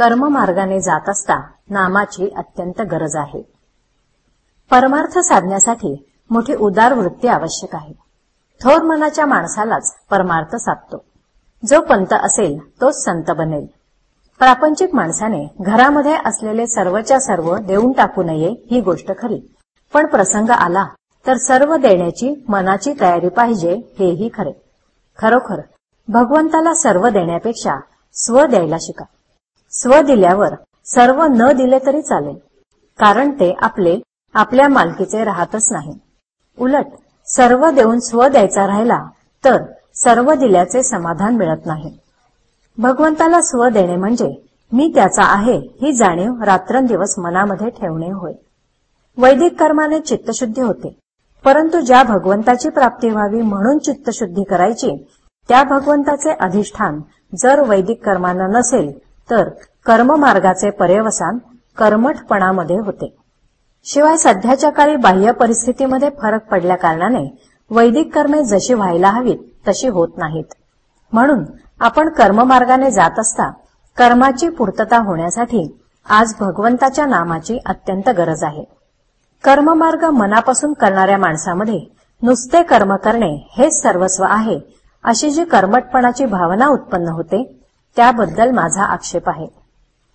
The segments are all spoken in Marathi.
कर्ममार्गाने जात असता नामाची अत्यंत गरज आहे. परमार्थ साधण्यासाठी मोठी उदार वृत्ती आवश्यक आहे. थोर मनाच्या माणसालाच परमार्थ साधतो. जो पंत असेल तोच संत बनेल. प्रापंचिक माणसाने घरामध्ये असलेले सर्वच्या सर्व देऊन टाकू नये ही गोष्ट खरी. पण प्रसंग आला तर सर्व देण्याची मनाची तयारी पाहिजे हेही खरे. खरोखर भगवंताला सर्व देण्यापेक्षा स्व द्यायला शिका. स्व दिल्यावर सर्व न दिले तरी चालेल. कारण ते आपले आपल्या मालकीचे राहतच नाही. उलट सर्व देऊन स्व द्यायचा राहिला तर सर्व दिल्याचे समाधान मिळत नाही. भगवंताला स्व देणे म्हणजे मी त्याचा आहे ही जाणीव रात्रंदिवस मनामध्ये ठेवणे होय. वैदिक कर्माने चित्तशुद्धी होते. परंतु ज्या भगवंताची प्राप्ती व्हावी म्हणून चित्तशुद्धी करायची त्या भगवंताचे अधिष्ठान जर वैदिक कर्मांना नसेल तर कर्ममार्गाचे पर्यवसान कर्मठपणामध्ये होते. शिवाय सध्याच्या काळी बाह्य परिस्थितीमध्ये फरक पडल्या कारणाने वैदिक कर्मे जशी व्हायला हवीत तशी होत नाहीत. म्हणून आपण कर्ममार्गाने जात असता कर्माची पूर्तता होण्यासाठी आज भगवंताच्या नामाची अत्यंत गरज आहे. कर्ममार्ग मनापासून करणाऱ्या माणसामध्ये नुसते कर्म करणे हेच सर्वस्व आहे अशी जी कर्मटपणाची भावना उत्पन्न होते त्याबद्दल माझा आक्षेप आहे.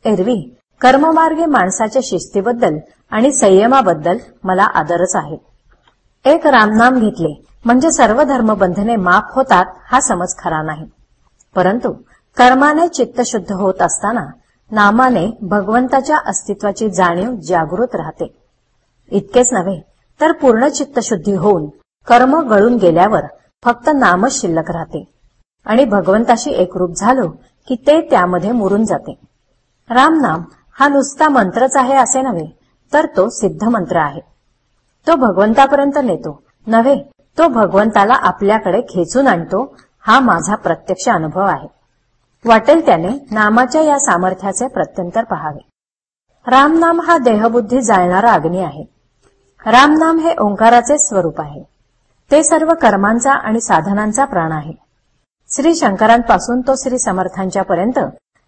एरवी कर्ममार्गे माणसाच्या शिस्तीबद्दल आणि संयमाबद्दल मला आदरच आहे. एक रामनाम घेतले म्हणजे सर्व धर्मबंधने माफ होतात हा समज खरा नाही. परंतु कर्माने चित्तशुद्ध होत असताना नामाने भगवंताच्या अस्तित्वाची जाणीव जागृत राहते. इतकेच नव्हे तर पूर्ण चित्तशुद्धी होऊन कर्म गळून गेल्यावर फक्त नामच शिल्लक राहते. आणि भगवंताशी एकरूप झालो की ते त्यामध्ये मुरून जाते. रामनाम हा नुसता मंत्रच आहे असे नव्हे तर तो सिद्ध मंत्र आहे. तो भगवंतापर्यंत नेतो. नव्हे तो भगवंताला आपल्याकडे खेचून आणतो हा माझा प्रत्यक्ष अनुभव आहे. वाटेल त्याने नामाच्या या सामर्थ्याचे प्रत्यंतर पहावे. रामनाम हा देहबुद्धी जाळणारा अग्नी आहे. रामनाम हे ओंकाराचे स्वरूप आहे. ते सर्व कर्मांचा आणि साधनांचा प्राण आहे. श्री शंकरांपासून तो श्री समर्थांच्या पर्यंत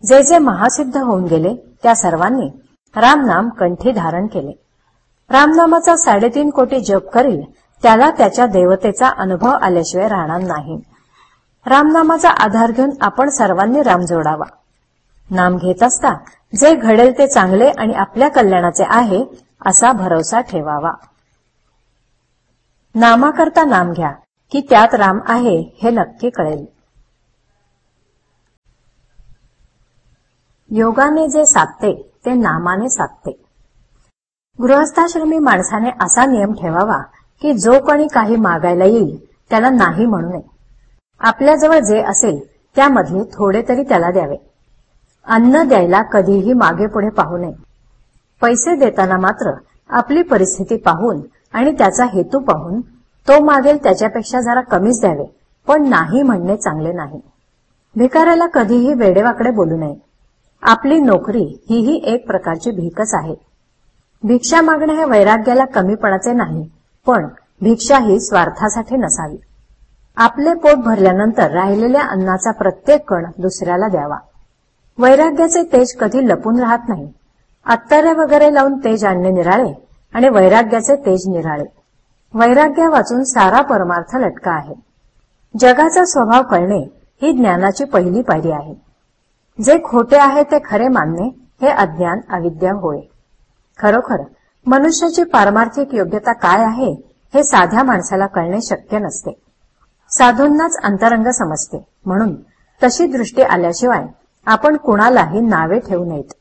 जे जे महासिद्ध होऊन गेले त्या सर्वांनी रामनाम कंठी धारण केले. रामनामाचा साडेतीन कोटी जप करील त्याला त्याच्या देवतेचा अनुभव आल्याशिवाय राहणार नाही. रामनामाचा आधार घेऊन आपण सर्वांनी राम जोडावा. नाम घेत असता जे घडेल ते चांगले आणि आपल्या कल्याणाचे आहे असा भरोसा ठेवावा. नामाकरता नाम घ्या की त्यात राम आहे हे नक्की कळेल. योगाने जे साधते ते नामाने साधते. गृहस्थाश्रमी माणसाने असा नियम ठेवावा की जो कोणी काही मागायला येईल त्याला नाही म्हणू नये. आपल्याजवळ जे असेल त्यामधले थोडे तरी त्याला द्यावे. अन्न द्यायला कधीही मागे पुढे पाहू नये. पैसे देताना मात्र आपली परिस्थिती पाहून आणि त्याचा हेतू पाहून तो मागेल त्याच्यापेक्षा जरा कमीच द्यावे पण नाही म्हणणे चांगले नाही. भिकाऱ्याला कधीही वेडेवाकडे बोलू नये. आपली नोकरी हीही एक प्रकारची भीकच आहे. भिक्षा मागणे हे वैराग्याला कमीपणाचे नाही पण भिक्षा ही स्वार्थासाठी नसावी. आपले पोट भरल्यानंतर राहिलेल्या अन्नाचा प्रत्येक कण दुसऱ्याला द्यावा. वैराग्याचे तेज कधी लपून राहत नाही. अत्तरे वगैरे लावून तेज आणणे निराळे आणि वैराग्याचे तेज निराळे. वैराग्य वाचून सारा परमार्थ लटका आहे. जगाचा स्वभाव कळणे ही ज्ञानाची पहिली पायरी आहे. जे खोटे आहे ते खरे मानणे हे अज्ञान अविद्या होय. खरोखर मनुष्याची पारमार्थिक योग्यता काय आहे हे साध्या माणसाला कळणे शक्य नसते. साधूंनाच अंतरंग समजते. म्हणून तशी दृष्टी आल्याशिवाय आपण कुणालाही नावे ठेवू नयेत.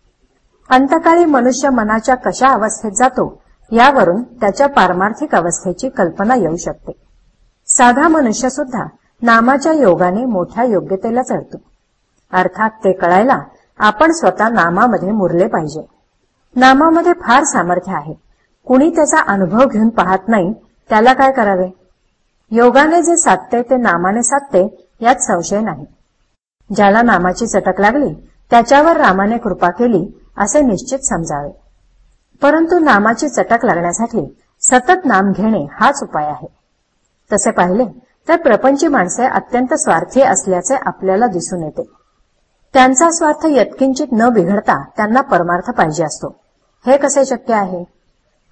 अंतकाळी मनुष्य मनाच्या कशा अवस्थेत जातो यावरून त्याच्या पारमार्थिक अवस्थेची कल्पना येऊ शकते. साधा मनुष्य सुद्धा नामाच्या योगाने मोठ्या योग्यतेला चढतो. अर्थात ते कळायला आपण स्वतः नामामध्ये मुरले पाहिजे. नामामध्ये फार सामर्थ्य आहे. कुणी त्याचा अनुभव घेऊन पाहत नाही त्याला काय करावे? योगाने जे साधते ते नामाने साधते यात संशय नाही. ज्याला नामाची चटक लागली त्याच्यावर रामाने कृपा केली असे निश्चित समजावे. परंतु नामाची चटक लागण्यासाठी सतत नाम घेणे हाच उपाय आहे. तसे पाहिले तर प्रपंची माणसे अत्यंत स्वार्थी असल्याचे आपल्याला दिसून येते. त्यांचा स्वार्थ यत्किंचित न बिघडता त्यांना परमार्थ पाहिजे असतो. हे कसे शक्य आहे?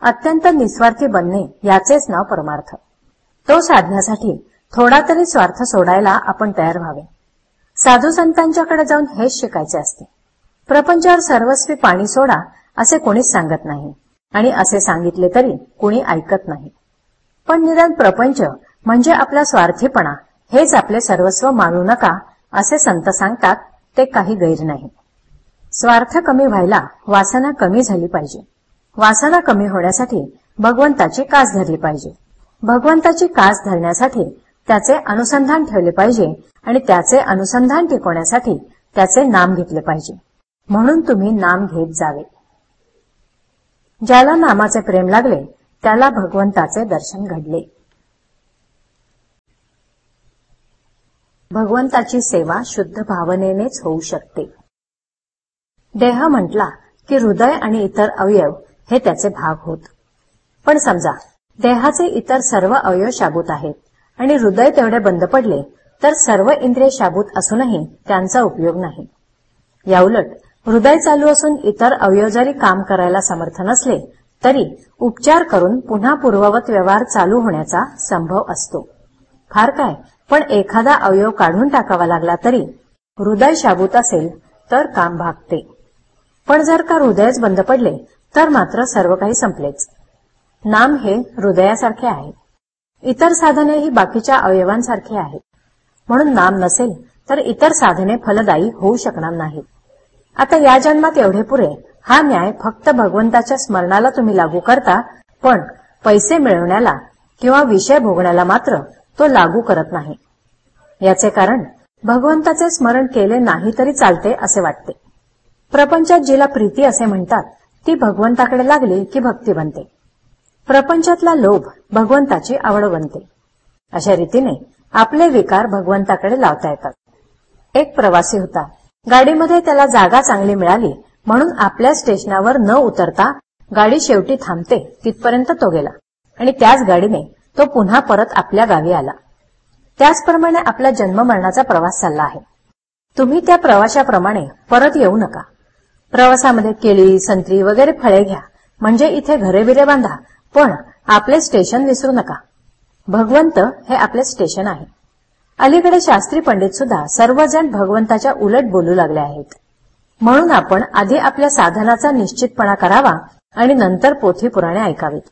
अत्यंत निस्वार्थी बनणे याचेच नाव परमार्थ. तो साधण्यासाठी थोडा तरी स्वार्थ सोडायला आपण तयार व्हावे. साधू संतांच्याकडे जाऊन हेच शिकायचे असते. प्रपंचावर सर्वस्वी पाणी सोडा असे कोणीच सांगत नाही. आणि असे सांगितले तरी कुणी ऐकत नाही. पण निदान प्रपंच म्हणजे आपला स्वार्थीपणा हेच आपले सर्वस्व मानू नका असे संत सांगतात ते काही गैर नाही. स्वार्थ कमी व्हायला वासना कमी झाली पाहिजे. वासना कमी होण्यासाठी भगवंताची कास धरली पाहिजे. भगवंताची कास धरण्यासाठी त्याचे अनुसंधान ठेवले पाहिजे आणि त्याचे अनुसंधान टिकवण्यासाठी त्याचे नाम घेतले पाहिजे. म्हणून तुम्ही नाम घेत जावे. ज्याला नामाचे प्रेम लागले त्याला भगवंताचे दर्शन घडले. भगवंताची सेवा शुद्ध भावनेनेच होऊ शकते. देह म्हटला की हृदय आणि इतर अवयव हे त्याचे भाग होत. पण समजा देहाचे इतर सर्व अवयव शाबूत आहेत आणि हृदय तेवढे बंद पडले तर सर्व इंद्रिय शाबूत असूनही त्यांचा उपयोग नाही. याउलट हृदय चालू असून इतर अवयव जरी काम करायला समर्थ नसले तरी उपचार करून पुन्हा पूर्ववत व्यवहार चालू होण्याचा संभव असतो. फार काय? पण एखादा अवयव काढून टाकावा लागला तरी हृदय शाबूत असेल तर काम भागते. पण जर का हृदयच बंद पडले तर मात्र सर्व काही संपलेच. नाम हे हृदयासारखे आहे. इतर साधने ही बाकीच्या अवयवांसारखे आहेत. म्हणून नाम नसेल तर इतर साधने फलदायी होऊ शकणार नाहीत. आता या जन्मात एवढे पुरे हा न्याय फक्त भगवंताच्या स्मरणाला तुम्ही लागू करता पण पैसे मिळवण्याला किंवा विषय भोगण्याला मात्र तो लागू करत नाही. याचे कारण भगवंताचे स्मरण केले नाही तरी चालते असे वाटते. प्रपंचात जिला प्रीती असे म्हणतात ती भगवंताकडे लागली की भक्ती बनते. प्रपंचातला लोभ भगवंताची आवड बनते. अशा रीतीने आपले विकार भगवंताकडे लावता येतात. एक प्रवासी होता. गाडीमध्ये त्याला जागा चांगली मिळाली म्हणून आपल्या स्टेशनावर न उतरता गाडी शेवटी थांबते तिथपर्यंत तो गेला. आणि त्याच गाडीने तो पुन्हा परत आपल्या गावी आला. त्याचप्रमाणे आपला जन्म मरणाचा प्रवास चालला आहे. तुम्ही त्या प्रवाशाप्रमाणे परत येऊ नका. प्रवासामध्ये केळी संत्री वगैरे फळे घ्या. म्हणजे इथे घरे बिरे बांधा. पण आपले स्टेशन विसरू नका. भगवंत हे आपले स्टेशन आहे. अलीकडे शास्त्री पंडित सुद्धा सर्वजण भगवंताच्या उलट बोलू लागले आहेत. म्हणून आपण आधी आपल्या साधनाचा निश्चितपणा करावा आणि नंतर पोथी पुराणे ऐकावीत.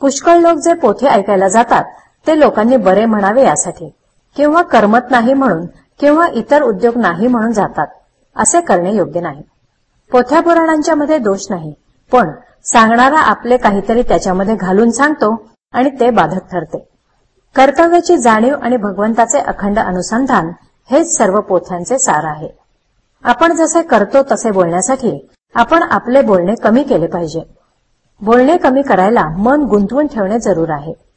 पुष्कळ लोक जे पोथी ऐकायला जातात ते लोकांनी बरे म्हणावे यासाठी. किंवा करमत नाही म्हणून किंवा इतर उद्योग नाही म्हणून जातात असे करणे योग्य नाही. पोथ्या पुराणांच्या मध्ये दोष नाही पण सांगणारा आपले काहीतरी त्याच्यामध्ये घालून सांगतो आणि ते बाधक ठरते. कर्तव्याची जाणीव आणि भगवंताचे अखंड अनुसंधान हेच सर्व पोथ्यांचे सार आहे. आपण जसे करतो तसे बोलण्यासाठी आपण आपले बोलणे कमी केले पाहिजे. बोलणे कमी करायला मन गुंतवून ठेवणे जरूर आहे.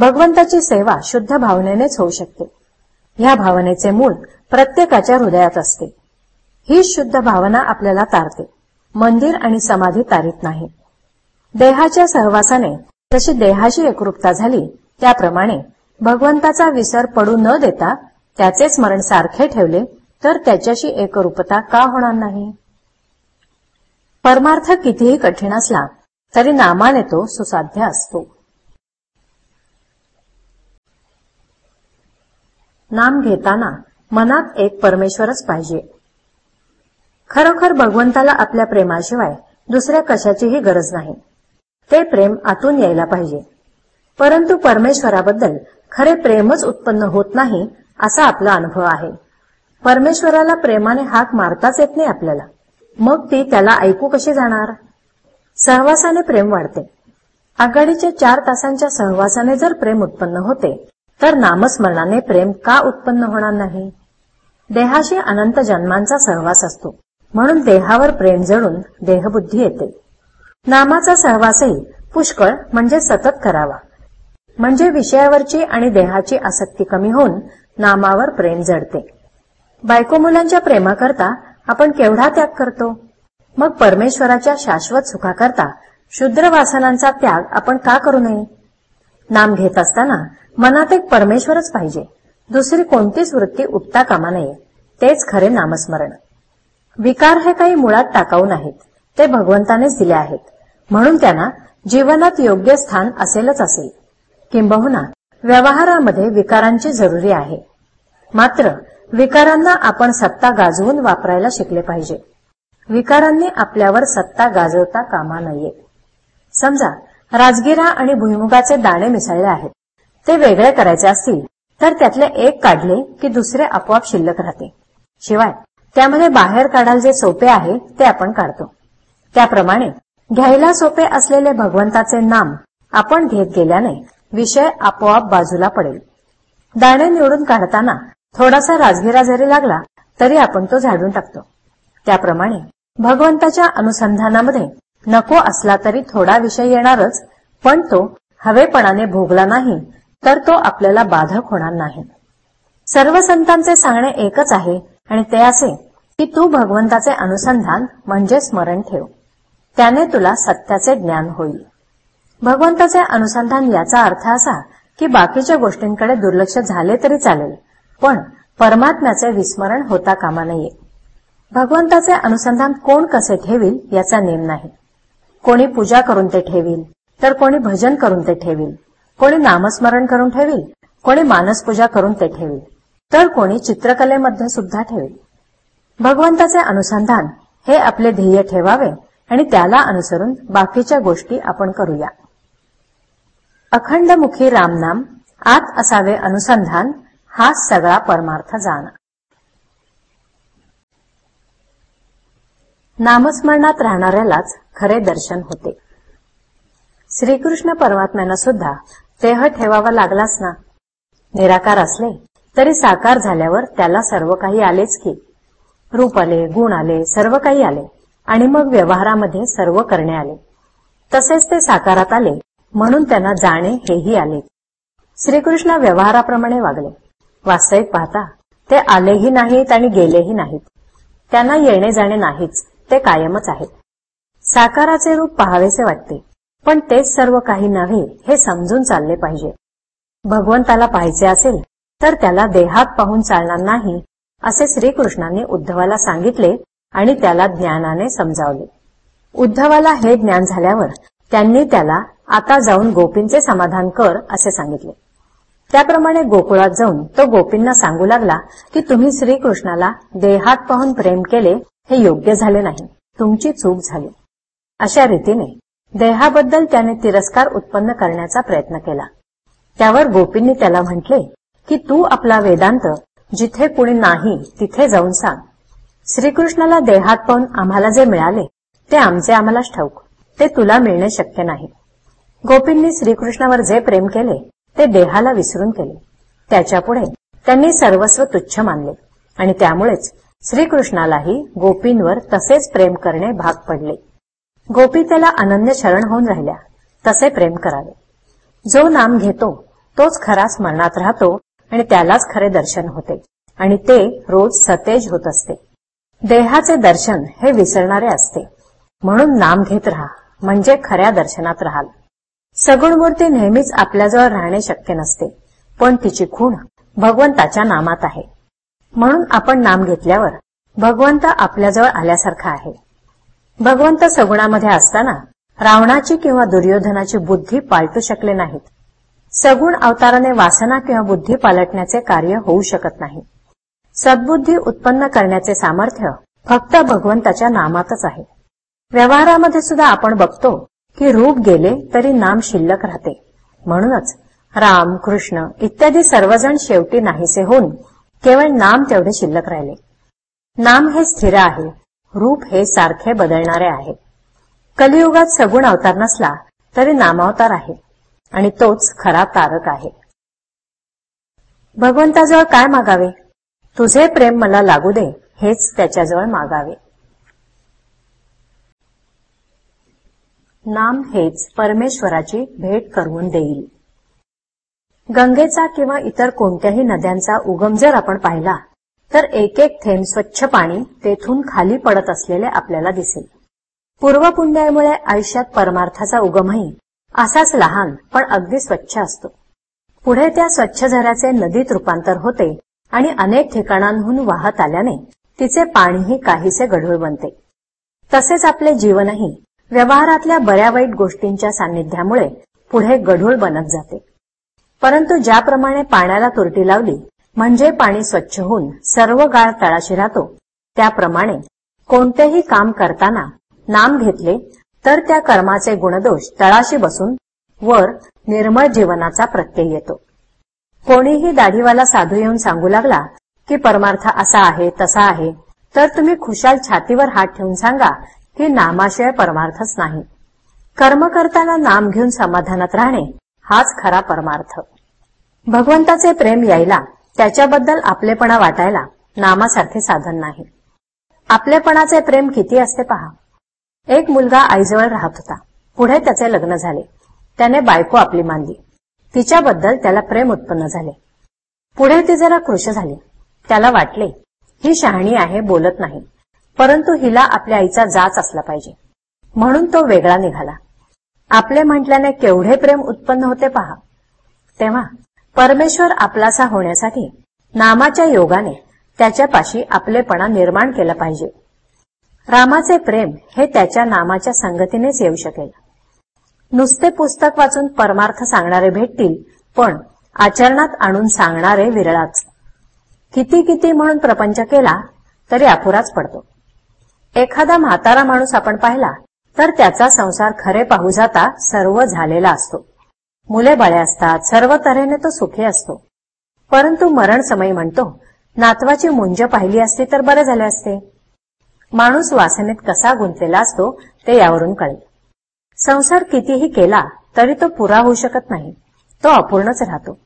भगवंताची सेवा शुद्ध भावनेनेच होऊ शकते. ह्या भावनेचे मूळ प्रत्येकाच्या हृदयात असते. ही शुद्ध भावना आपल्याला तारते. मंदिर आणि समाधी तारीत नाही. देहाच्या सहवासाने जशी देहाची एकरूपता झाली त्याप्रमाणे भगवंताचा विसर पडू न देता त्याचे स्मरण सारखे ठेवले तर त्याच्याशी एकरूपता का होणार नाही? परमार्थ कितीही कठीण असला तरी नामाने तो सुसाध्य असतो. नाम घेताना मनात एक परमेश्वरच पाहिजे. खरोखर भगवंताला आपल्या प्रेमाशिवाय दुसऱ्या कशाचीही गरज नाही. ते प्रेम आतून यायला पाहिजे. परंतु परमेश्वराबद्दल खरे प्रेमच उत्पन्न होत नाही असा आपला अनुभव आहे. परमेश्वराला प्रेमाने हाक मारताच येत नाही आपल्याला. मग ती त्याला ऐकू कशी जाणार? सहवासाने प्रेम वाढते. आघाडीच्या चार तासांच्या सहवासाने जर प्रेम उत्पन्न होते तर नामस्मरणाने प्रेम का उत्पन्न होणार नाही? देहाशी अनंत जन्मांचा सहवास असतो. म्हणून देहावर प्रेम जडून देहबुद्धी येते. नामाचा सहवासही पुष्कळ म्हणजे सतत करावा. म्हणजे विषयावरची आणि देहाची आसक्ती कमी होऊन नामावर प्रेम जडते. बायको मुलांच्या प्रेमाकरता आपण केवढा त्याग करतो? मग परमेश्वराच्या शाश्वत सुखाकरता शुद्र वासनांचा त्याग आपण का करू नये? नाम घेत असताना मनात एक परमेश्वरच पाहिजे. दुसरी कोणतीच वृत्ती उठता कामा नये. तेच खरे नामस्मरण. विकार हे काही मुळात टाकाऊ नाहीत. ते भगवंतानेच दिले आहेत. म्हणून त्यांना जीवनात योग्य स्थान असेलच असेल. किंबहुना व्यवहारामध्ये विकारांची जरुरी आहे. मात्र विकारांना आपण सत्ता गाजवून वापरायला शिकले पाहिजे. विकारांनी आपल्यावर सत्ता गाजवता कामा नये. समजा राजगिरा आणि भुईमुगाचे दाणे मिसळले आहेत. ते वेगळे करायचे असतील तर त्यातले एक काढले की दुसरे आपोआप शिल्लक राहते. शिवाय त्यामध्ये बाहेर काढायला जे सोपे आहे ते आपण काढतो. त्याप्रमाणे घ्यायला सोपे असलेले भगवंताचे नाम आपण घेत गेल्याने विषय आपोआप बाजूला पडेल. दाणे निवडून काढताना थोडासा राजगिरा जरी लागला तरी आपण तो झाडून टाकतो. त्याप्रमाणे भगवंताच्या अनुसंधानामध्ये नको असला तरी थोडा विषय येणारच पण तो हवेपणाने भोगला नाही तर तो आपल्याला बाधक होणार नाही. सर्व संतांचे सांगणे एकच आहे आणि ते असे की तू भगवंताचे अनुसंधान म्हणजे स्मरण ठेव. त्याने तुला सत्याचे ज्ञान होईल. भगवंताचे अनुसंधान याचा अर्थ असा की बाकीच्या गोष्टींकडे दुर्लक्ष झाले तरी चालेल पण परमात्म्याचे विस्मरण होता कामा नये. भगवंताचे अनुसंधान कोण कसे ठेवील याचा नेम नाही. कोणी पूजा करून ते ठेवील तर कोणी भजन करून ते ठेवील. कोणी नामस्मरण करून ठेवील कोणी मानसपूजा करून ते ठेवी तर कोणी चित्रकलेमध्ये सुद्धा ठेवी भगवंताचे अनुसंधान हे आपले ध्येय ठेवावे आणि त्याला अनुसरून बाकीच्या गोष्टी आपण करूया. अखंडमुखी रामनाम आत असावे अनुसंधान हा सगळा परमार्थ जाण. नामस्मरणात राहणाऱ्यालाच खरे दर्शन होते. श्रीकृष्ण परमात्म्यानं सुद्धा देह ठेवावा लागलाच ना? निराकार असले तरी साकार झाल्यावर त्याला सर्व काही आलेच की. रूप आले गुण आले सर्व काही आले. आणि मग व्यवहारामध्ये सर्व करणे आले. तसेच ते साकारात आले म्हणून त्यांना जाणे हेही आले. श्रीकृष्ण व्यवहाराप्रमाणे वागले. वास्तविक पाहता ते आलेही नाहीत आणि गेलेही नाहीत. त्यांना येणे जाणे नाहीच ते कायमच आहेत. साकाराचे रूप पहावेसे वाटते. पण तेच सर्व काही नव्हे हे समजून चालले पाहिजे. भगवंताला पाहायचे असेल तर त्याला देहात पाहून चालणार नाही असे श्रीकृष्णांनी उद्धवाला सांगितले आणि त्याला ज्ञानाने समजावले. उद्धवाला हे ज्ञान झाल्यावर त्यांनी त्याला आता जाऊन गोपींचे समाधान कर असे सांगितले. त्याप्रमाणे गोकुळात जाऊन तो गोपींना सांगू लागला की तुम्ही श्रीकृष्णाला देहात पाहून प्रेम केले हे योग्य झाले नाही. तुमची चूक झाली. अशा रीतीने देहाबद्दल त्याने तिरस्कार उत्पन्न करण्याचा प्रयत्न केला. त्यावर गोपींनी त्याला म्हटले की तू आपला वेदांत जिथे कुणी नाही तिथे जाऊन सांग. श्रीकृष्णाला देहात पाहून आम्हाला जे मिळाले ते आमचे आम्हालाच ठाऊक. ते तुला मिळणे शक्य नाही. गोपींनी श्रीकृष्णावर जे प्रेम केले ते देहाला विसरून केले त्याच्यापुढे त्यांनी सर्वस्व तुच्छ मानले आणि त्यामुळेच श्रीकृष्णालाही गोपींवर तसेच प्रेम करणे भाग पडले. गोपी त्याला अनन्य शरण होऊन राहिल्या. तसे प्रेम करावे. जो नाम घेतो तोच खरा स्मरणात राहतो आणि त्यालाच खरे दर्शन होते. आणि ते रोज सतेज होत असते. देहाचे दर्शन हे विसरणारे असते. म्हणून नाम घेत राहा म्हणजे खऱ्या दर्शनात राहाल. सगुण मूर्ती नेहमीच आपल्याजवळ राहणे शक्य नसते पण तिची खूण भगवंताच्या नामात आहे. म्हणून आपण नाम घेतल्यावर भगवंत आपल्याजवळ आल्यासारखा आहे. भगवंत सगुणामध्ये असताना रावणाची किंवा दुर्योधनाची बुद्धी पालटू शकले नाहीत. सगुण अवताराने वासना किंवा बुद्धी पालटण्याचे कार्य होऊ शकत नाही. सद्बुद्धी उत्पन्न करण्याचे सामर्थ्य फक्त भगवंताच्या नामातच आहे. व्यवहारामध्ये सुद्धा आपण बघतो की रूप गेले तरी नाम शिल्लक राहते. म्हणूनच राम कृष्ण इत्यादी सर्वजण शेवटी नाहीसे होऊन केवळ नाम तेवढे शिल्लक राहिले. नाम हे स्थिर आहे. रूप हे सारखे बदलणारे आहे. कलियुगात सगुण अवतार नसला तरी नामावतार आहे आणि तोच खरा तारक आहे. भगवंताजवळ काय मागावे? तुझे प्रेम मला लागू दे हेच त्याच्याजवळ मागावे. नाम हेच परमेश्वराची भेट करून देईल. गंगेचा किंवा इतर कोणत्याही नद्यांचा उगम जर आपण पाहिला तर एक एक थेंब स्वच्छ पाणी तेथून खाली पडत असलेले आपल्याला दिसेल. पूर्वपुण्यामुळे आयुष्यात परमार्थाचा उगमही असाच लहान पण अगदी स्वच्छ असतो. पुढे त्या स्वच्छ झऱ्याचे नदीत रूपांतर होते आणि अनेक ठिकाणांहून वाहत आल्याने तिचे पाणीही काहीसे गढूळ बनते. तसेच आपले जीवनही व्यवहारातल्या बऱ्या वाईट गोष्टींच्या सान्निध्यामुळे पुढे गढूळ बनत जाते. परंतु ज्याप्रमाणे पाण्याला तुरटी लावली म्हणजे पाणी स्वच्छ होऊन सर्व गाळ तळाशी राहतो. त्याप्रमाणे कोणतेही काम करताना नाम घेतले तर त्या कर्माचे गुणदोष तळाशी बसून वर निर्मळ जीवनाचा प्रत्यय येतो. कोणीही दाढीवाला साधू येऊन सांगू लागला की परमार्थ असा आहे तसा आहे तर तुम्ही खुशाल छातीवर हात ठेवून सांगा की नामाशिवाय परमार्थच नाही. कर्म करताना नाम घेऊन समाधानात राहणे हाच खरा परमार्थ. भगवंताचे प्रेम यायला त्याच्याबद्दल आपलेपणा वाटायला नामासारखे साधन नाही. आपलेपणाचे प्रेम किती असते पहा. एक मुलगा आईजवळ राहत होता. पुढे त्याचे लग्न झाले. त्याने बायको आपली मानली. तिच्याबद्दल त्याला प्रेम उत्पन्न झाले. पुढे ती जरा कृश झाली. त्याला वाटले ही शहाणी आहे बोलत नाही. परंतु हिला आपल्या आईचा जाच असला पाहिजे. म्हणून तो वेगळा निघाला. आपले म्हटल्याने केवढे प्रेम उत्पन्न होते पहा. तेव्हा परमेश्वर आपलासा होण्यासाठी नामाच्या योगाने त्याच्यापाशी आपलेपणा निर्माण केला पाहिजे. रामाचे प्रेम हे त्याच्या नामाच्या संगतीनेच येऊ शकेल. नुसते पुस्तक वाचून परमार्थ सांगणारे भेटतील पण आचरणात आणून सांगणारे विरळाच. किती किती म्हणून प्रपंच केला तरी अपुराच पडतो. एखादा म्हातारा माणूस आपण पाहिला तर त्याचा संसार खरे पाहू जाता सर्व झालेला असतो. मुले बाळे असतात सर्व तऱ्हेने तो सुखी असतो. परंतु मरण समय म्हणतो नातवाची मुंज पाहिली असती तर बरे झाले असते. माणूस वासनेत कसा गुंतलेला असतो ते यावरून कळेल. संसार कितीही केला तरी तो पुरा होऊ शकत नाही. तो अपूर्णच राहतो.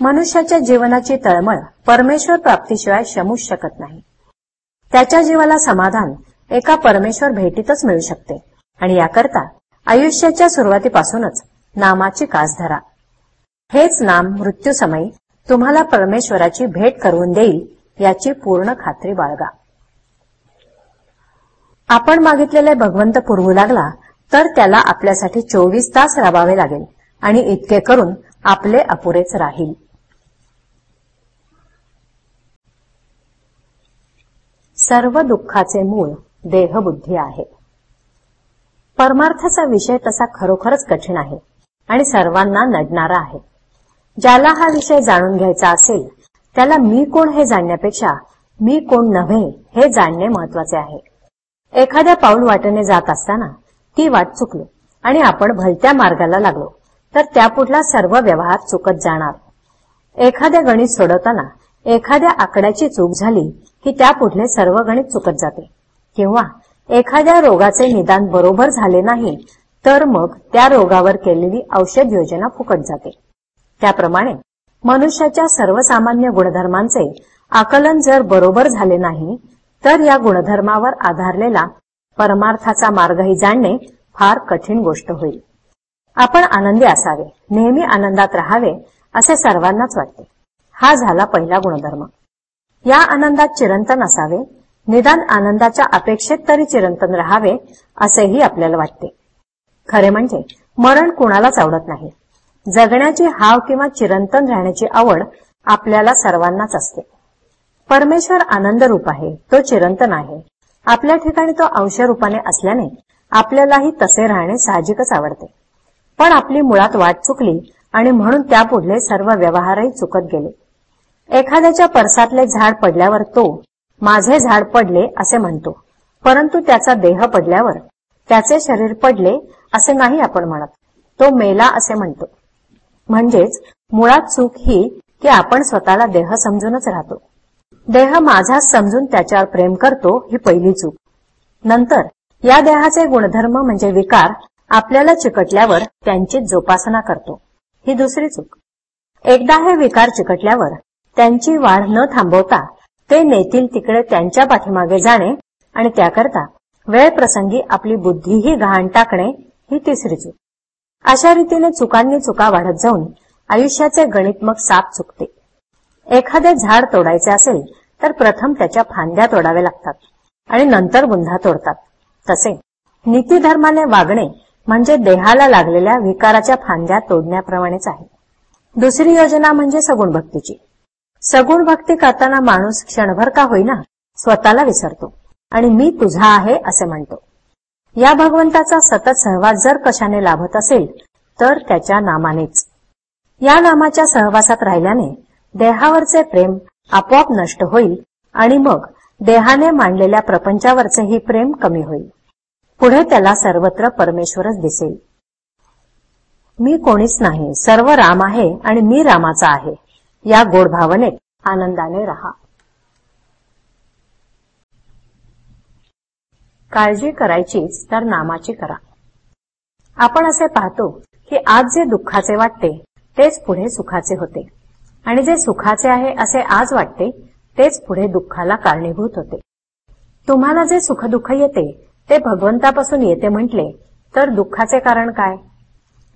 मनुष्याच्या जीवनाची तळमळ परमेश्वर प्राप्तीशिवाय शमूच शकत नाही. त्याच्या जीवाला समाधान एका परमेश्वर भेटीतच मिळू शकते. आणि याकरता आयुष्याच्या सुरुवातीपासूनच नामाची कास धरा. हेच नाम मृत्यूसमयी तुम्हाला परमेश्वराची भेट करून देईल याची पूर्ण खात्री बाळगा. आपण मागितलेले भगवंत पुरवू लागला तर त्याला आपल्यासाठी चोवीस तास राबावे लागेल आणि इतके करून आपले अपुरेच राहील. सर्व दुःखाचे मूळ देहबुद्धी आहे. परमार्थाचा विषय तसा खरोखरच कठीण आहे. आणि सर्वांना नडणारा आहे. ज्याला हा विषय जाणून घ्यायचा असेल त्याला मी कोण हे जाणण्यापेक्षा मी कोण नव्हे हे जाणणे महत्त्वाचे आहे. एखाद्या पाऊल वाटेने जात असताना ती वाट चुकलो आणि आपण भलत्या मार्गाला लागलो तर त्यापुढला सर्व व्यवहार चुकत जाणार. एखाद्या गणित सोडवताना एखाद्या आकड्याची चूक झाली की त्यापुढले सर्व गणित चुकत जाते. किंवा एखाद्या रोगाचे निदान बरोबर झाले नाही तर मग त्या रोगावर केलेली औषध योजना फुकट जाते. त्याप्रमाणे मनुष्याच्या सर्वसामान्य गुणधर्मांचे आकलन जर बरोबर झाले नाही तर या गुणधर्मावर आधारलेला परमार्थाचा मार्गही जाणणे फार कठीण गोष्ट होईल. आपण आनंदी असावे नेहमी आनंदात राहावे असे सर्वांनाच वाटते. हा झाला पहिला गुणधर्म. या आनंदात चिरंतन असावे निदान आनंदाच्या अपेक्षेत तरी चिरंतन राहावे असेही आपल्याला वाटते. खरे म्हणजे मरण कुणालाच आवडत नाही. जगण्याची हाव किंवा चिरंतन राहण्याची आवड आपल्याला सर्वांनाच असते. परमेश्वर आनंद रूप आहे तो चिरंतन आहे. आपल्या ठिकाणी तो अंश रूपाने असल्याने आपल्यालाही तसे राहणे साहजिकच आवडते. पण आपली मुळात वाट चुकली आणि म्हणून त्यापुढले सर्व व्यवहारही चुकत गेले. एखाद्याच्या परसातले झाड पडल्यावर तो माझे झाड पडले असे म्हणतो. परंतु त्याचा देह पडल्यावर त्याचे शरीर पडले असे नाही आपण म्हणत. तो मेला असे म्हणतो. म्हणजेच मुळात चूक ही की आपण स्वतःला देह समजूनच राहतो. देह माझा समजून त्याच्यावर प्रेम करतो ही पहिली चूक. नंतर या देहाचे गुणधर्म म्हणजे विकार आपल्याला चिकटल्यावर त्यांची जोपासना करतो. ही दुसरी चूक. एकदा हे विकार चिकटल्यावर त्यांची वाढ न थांबवता ते नेतील तिकडे त्यांच्या पाठीमागे जाणे आणि त्याकरता वेळ प्रसंगी आपली बुद्धीही घाण टाकणे ही तिसरी चूक. अशा रीतीने चुकांनी चुका वाढत जाऊन आयुष्याचे गणित मग साप चुकते. एखादे झाड तोडायचे असेल तर प्रथम त्याच्या फांद्या तोडाव्या लागतात आणि नंतर बुंधा तोडतात. तसे नीतीधर्माने वागणे म्हणजे देहाला लागलेल्या विकाराच्या फांद्या तोडण्याप्रमाणेच आहे. दुसरी योजना म्हणजे सगुण भक्तीची. सगुण भक्ती करताना माणूस क्षणभर का होईना स्वतःला विसरतो आणि मी तुझा आहे असे म्हणतो. या भगवंताचा सतत सहवास जर कशाने लाभत असेल तर त्याच्या नामानेच. या नामाच्या सहवासात राहिल्याने देहावरचे प्रेम आपोआप नष्ट होईल आणि मग देहाने मांडलेल्या प्रपंचावरचेही प्रेम कमी होईल. पुढे त्याला सर्वत्र परमेश्वरच दिसेल. मी कोणीच नाही सर्व राम आहे आणि मी रामाचा आहे. या गोड भावनेत आनंदाने राहा. काळजी करायचीच तर नामाची करा. आपण असे पाहतो की आज जे दुःखाचे वाटते तेच पुढे सुखाचे होते. आणि जे सुखाचे आहे असे आज वाटते तेच पुढे दुःखाला कारणीभूत होते. तुम्हाला जे सुखदुःख येते ते भगवंतापासून येते म्हटले तर दुःखाचे कारण काय?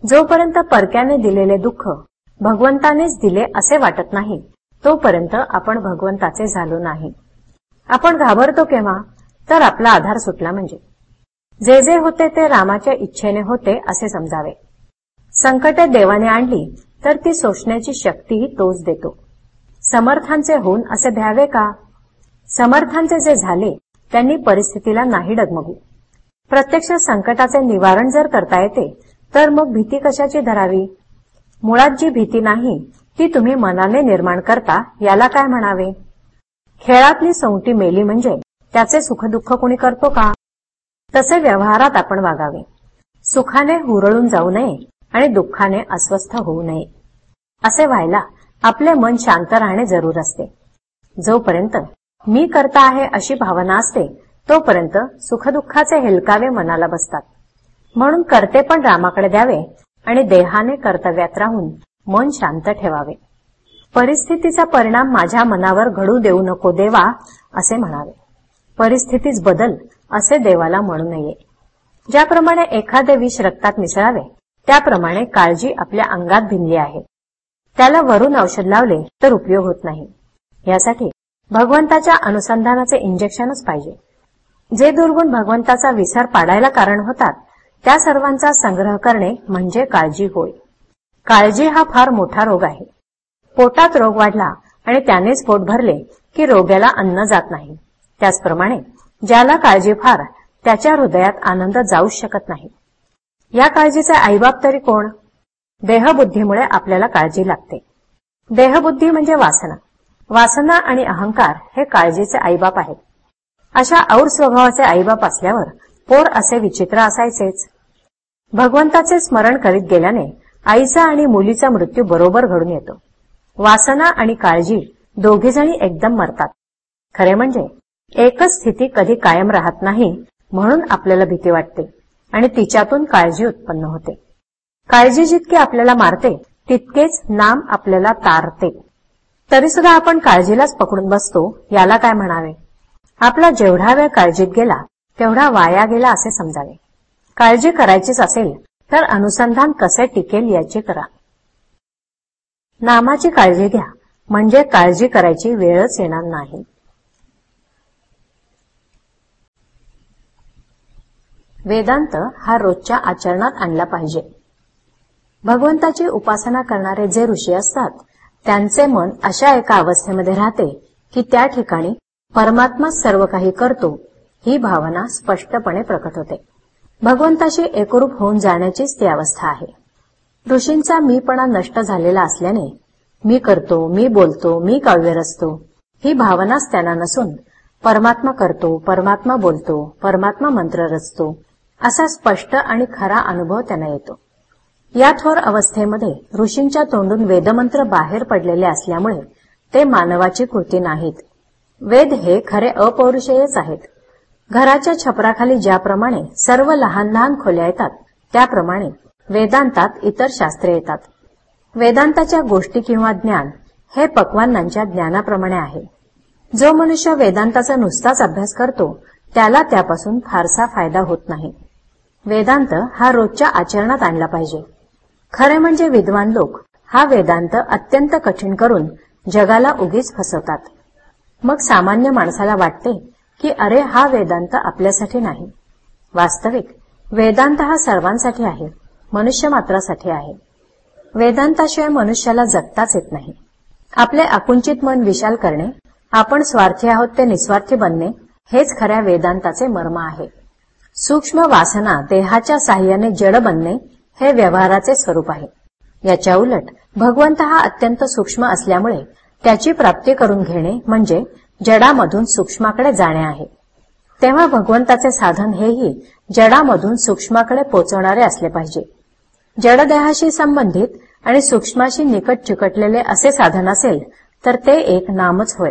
जोपर्यंत परक्याने दिलेले दुःख भगवंतानेच दिले असे वाटत नाही तोपर्यंत आपण भगवंताचे झालो नाही. आपण घाबरतो केव्हा? तर आपला आधार सुटला म्हणजे. जे जे होते ते रामाच्या इच्छेने होते असे समजावे. संकटे देवाने आणली तर ती सोसण्याची शक्तीही तोच देतो. समर्थांचे होऊन असे भ्यावे का? समर्थांचे जे झाले त्यांनी परिस्थितीला नाही डगमगू. प्रत्यक्ष संकटाचे निवारण जर करता येते तर मग भीती कशाची धरावी? मुळात जी भीती नाही ती तुम्ही मनाने निर्माण करता याला काय म्हणावे? खेळातली सोंगटी मेली म्हणजे त्याचे सुखदुःख कोणी करतो का? तसे व्यवहारात आपण वागावे. सुखाने हुरळून जाऊ नये आणि दुःखाने अस्वस्थ होऊ नये. असे व्हायला आपले मन शांत राहणे जरूर असते. जोपर्यंत मी करता आहे अशी भावना असते तोपर्यंत सुखदुःखाचे हेलकावे मनाला बसतात. म्हणून करते पण रामाकडे द्यावे आणि देहाने कर्तव्यात राहून मन शांत ठेवावे. परिस्थितीचा परिणाम माझ्या मनावर घडू देऊ नको देवा असे म्हणावे. परिस्थितीच बदल असे देवाला म्हणू नये. ज्याप्रमाणे एखादे विष रक्तात मिसळावे त्याप्रमाणे काळजी आपल्या अंगात भिनली आहे. त्याला वरून औषध लावले तर उपयोग होत नाही. यासाठी भगवंताच्या अनुसंधानाचे इंजेक्शनच पाहिजे. जे दुर्गुण भगवंताचा विसर पाडायला कारण होतात त्या सर्वांचा संग्रह करणे म्हणजे काळजी होय. काळजी हा फार मोठा रोग आहे. पोटात रोग वाढला आणि त्यानेच पोट भरले की रोग्याला अन्न जात नाही. त्याचप्रमाणे ज्याला काळजी फार त्याच्या हृदयात आनंद जाऊच शकत नाही. या काळजीचे आईबाप तरी कोण? देहबुद्धीमुळे आपल्याला काळजी लागते. देहबुद्धी म्हणजे वासना. वासना आणि अहंकार हे काळजीचे आईबाप आहेत. अशा और स्वभावाचे आईबाप असल्यावर पोर असे विचित्र असायचेच. भगवंताचे स्मरण करीत गेल्याने आईचा आणि मुलीचा मृत्यू बरोबर घडून येतो. वासना आणि काळजी दोघेजणी एकदम मरतात. खरे म्हणजे एकच स्थिती कधी कायम राहत नाही म्हणून आपल्याला भीती वाटते आणि तिच्यातून काळजी उत्पन्न होते. काळजी जितकी आपल्याला मारते तितकेच नाम आपल्याला तारते. तरी सुद्धा आपण काळजीलाच पकडून बसतो याला काय म्हणावे? आपला जेवढा वेळ काळजीत गेला तेवढा वाया गेला असे समजावे. काळजी करायचीच असेल तर अनुसंधान कसे टिकेल याची करा. नामाची काळजी घ्या म्हणजे काळजी करायची वेळच येणार नाही. वेदांत हा रोजच्या आचरणात आणला पाहिजे. भगवंताची उपासना करणारे जे ऋषी असतात त्यांचे मन अशा एका अवस्थेमध्ये राहते की त्या ठिकाणी परमात्मा सर्व काही करतो ही भावना स्पष्टपणे प्रकट होते. भगवंताशी एकरूप होऊन जाण्याचीच ती अवस्था आहे. ऋषींचा मीपणा नष्ट झालेला असल्याने मी करतो मी बोलतो मी काव्य रचतो ही भावनाच त्यांना नसून परमात्मा करतो परमात्मा बोलतो परमात्मा मंत्र रचतो असा स्पष्ट आणि खरा अनुभव त्यांना येतो. या थोर अवस्थेमध्ये ऋषींच्या तोंडून वेदमंत्र बाहेर पडलेले असल्यामुळे ते मानवाची कृती नाहीत. वेद हे खरे अपौरुषेयच आहेत. घराच्या छपराखाली ज्याप्रमाणे सर्व लहान लहान खोल्या येतात त्याप्रमाणे वेदांतात इतर शास्त्रे येतात. वेदांताच्या गोष्टी किंवा ज्ञान हे पक्वानांच्या ज्ञानाप्रमाणे आहे. जो मनुष्य वेदांताचा नुसताच अभ्यास करतो त्याला त्यापासून फारसा फायदा होत नाही. वेदांत हा रोजच्या आचरणात आणला पाहिजे. खरे म्हणजे विद्वान लोक हा वेदांत अत्यंत कठीण करून जगाला उगीच फसवतात. मग सामान्य माणसाला वाटते की अरे हा वेदांत आपल्यासाठी नाही. वास्तविक वेदांत हा सर्वांसाठी आहे मनुष्य मात्रासाठी आहे. वेदांताशिवाय मनुष्याला जगताच येत नाही. आपले आकुंचित मन विशाल करणे आपण स्वार्थी आहोत ते निस्वार्थी बनणे हेच खऱ्या वेदांताचे मर्म आहे. सूक्ष्म वासना देहाच्या साह्याने जड बनणे हे व्यवहाराचे स्वरूप आहे. याच्या उलट भगवंत हा अत्यंत सूक्ष्म असल्यामुळे त्याची प्राप्ती करून घेणे म्हणजे जडामधून सूक्ष्माकडे जाणे आहे. तेव्हा भगवंताचे साधन हेही जडामधून सूक्ष्माकडे पोचवणारे असले पाहिजे. जडदेहाशी संबंधित आणि सूक्ष्माशी निकट चिकटलेले असे साधन असेल तर ते एक नामच होय.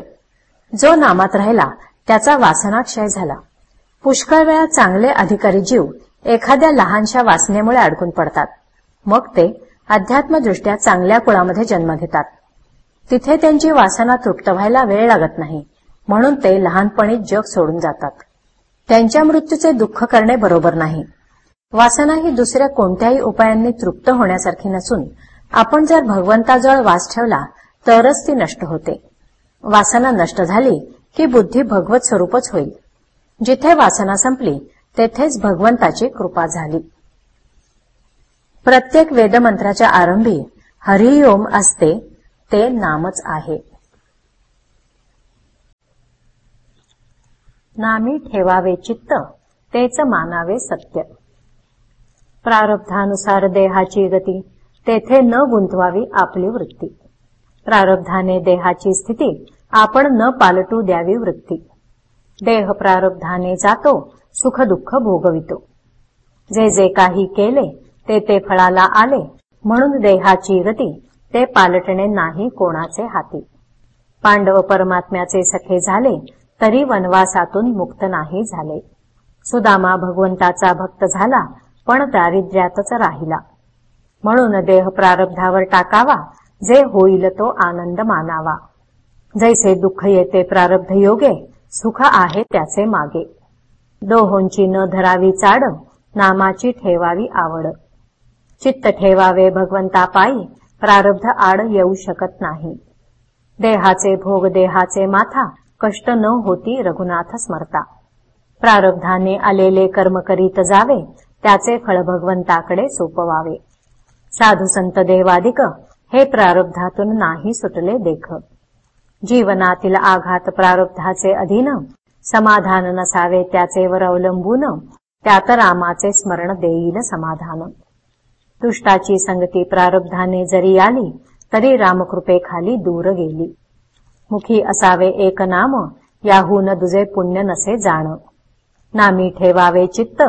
जो नामात राहिला त्याचा वासनाक्षय झाला. पुष्कळ वेळा चांगले अधिकारी जीव एखाद्या लहानशा वासनेमुळे अडकून पडतात. मग ते अध्यात्मदृष्ट्या चांगल्या कुळामध्ये जन्म घेतात. तिथे त्यांची वासना तृप्त व्हायला वेळ लागत नाही म्हणून ते लहानपणी जग सोडून जातात. त्यांच्या मृत्यूचे दुःख करणे बरोबर नाही. वासना ही दुसऱ्या कोणत्याही उपायांनी तृप्त होण्यासारखी नसून आपण जर भगवंताजवळ वास ठेवला तरच ती नष्ट होते. वासना नष्ट झाली की बुद्धी भगवत स्वरूपच होईल. जिथे वासना संपली तेथेच भगवंताची कृपा झाली. प्रत्येक वेदमंत्राच्या आरंभी हरिओम असते ते नामच आहे. नामी ठेवावे चित्त तेच मानावे सत्य. प्रारब्धानुसार देहाची गती तेथे न गुंतवावी आपली वृत्ती. प्रारब्धाने देहाची स्थिती आपण न पालटू द्यावी वृत्ती. देह प्रारब्धाने जातो सुख दुःख भोगवितो. जे जे काही केले ते ते फळाला आले म्हणून देहाची गती ते पालटणे नाही कोणाचे हाती. पांडव परमात्म्याचे सखे झाले तरी वनवासातून मुक्त नाही झाले. सुदामा भगवंताचा भक्त झाला पण दारिद्र्यातच राहिला. म्हणून देह प्रारब्धावर टाकावा जे होईल तो आनंद मानावा. जैसे दुःख येते प्रारब्ध योगे सुख आहे त्याचे मागे. दोहोंची न धरावी चाड नामाची ठेवावी आवड. चित्त ठेवावे भगवंता पायी प्रारब्ध आड येऊ शकत नाही. देहाचे भोग देहाचे माथा कष्ट न होती रघुनाथ स्मरता. प्रारब्धाने आलेले कर्म करीत जावे त्याचे फळ भगवंताकडे सोपवावे. साधू संत देवादिक हे प्रारब्धातून नाही सुटले देख. जीवनातील आघात प्रारब्धाचे अधीन समाधान नसावे त्याचे वर अवलंबून त्यात रामाचे स्मरण देईल समाधान. दुष्टाची संगती प्रारब्धाने जरी आली तरी रामकृपेखाली दूर गेली. मुखी असावे एक नाम याहून दुजे पुण्य नसे जाण. नामी ठेवावे चित्त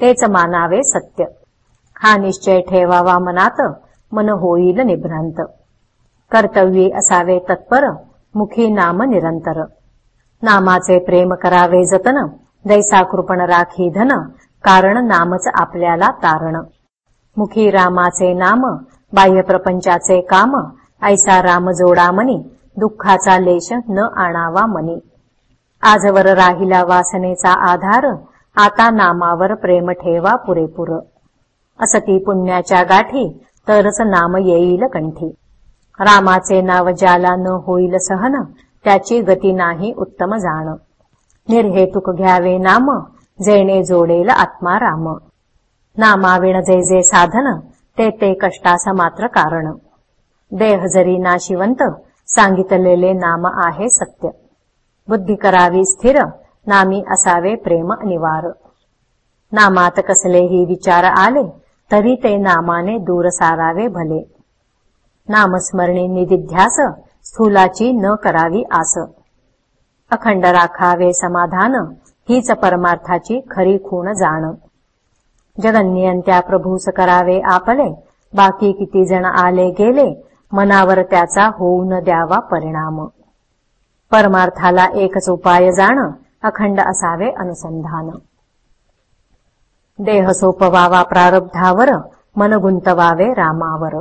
तेच मानावे सत्य. हा निश्चय ठेवावा मनात मन होईल निभ्रांत. कर्तव्ये असावे तत्पर मुखी नाम निरंतर नामाचे प्रेम करावे जतन दैसा कृपण राखी धन कारण नामच आपल्याला तारण मुखी रामाचे नाम बाह्य प्रपंचाचे काम ऐसा राम जोडा मनी दुःखाचा लेश न आणावा मनी आजवर राहिला वासनेचा आधार आता नामावर प्रेम ठेवा पुरेपूर असती पुण्याच्या गाठी तरच नाम येईल कंठी रामाचे नाव ज्याला न होईल सहन त्याची गती नाही उत्तम जाण. निर्हेतुक घ्यावे नाम जेणे जोडेल आत्मा राम. नामाविण जे जे साधन ते ते कष्टास मात्र कारण. देह जरी नाशिवंत सांगितलेले नाम आहे सत्य. बुद्धी करावी स्थिर नामी असावे प्रेम निवार नामात कसलेही विचार आले तरी ते नामाने दूर सारावे भले. नामस्मरणे निदिध्यास स्थूलाची न करावी आस. अखंड राखावे समाधान हीच परमार्थाची खरी खूण जाण. जगन्नियंत्या प्रभूस करावे आपले बाकी किती जण आले गेले मनावर त्याचा होऊ न द्यावा परिणाम. परमार्थाला एकच उपाय जाण अखंड असावे अनुसंधान. देह सोपवावा प्रारब्धावर मन गुंतवावे रामावर.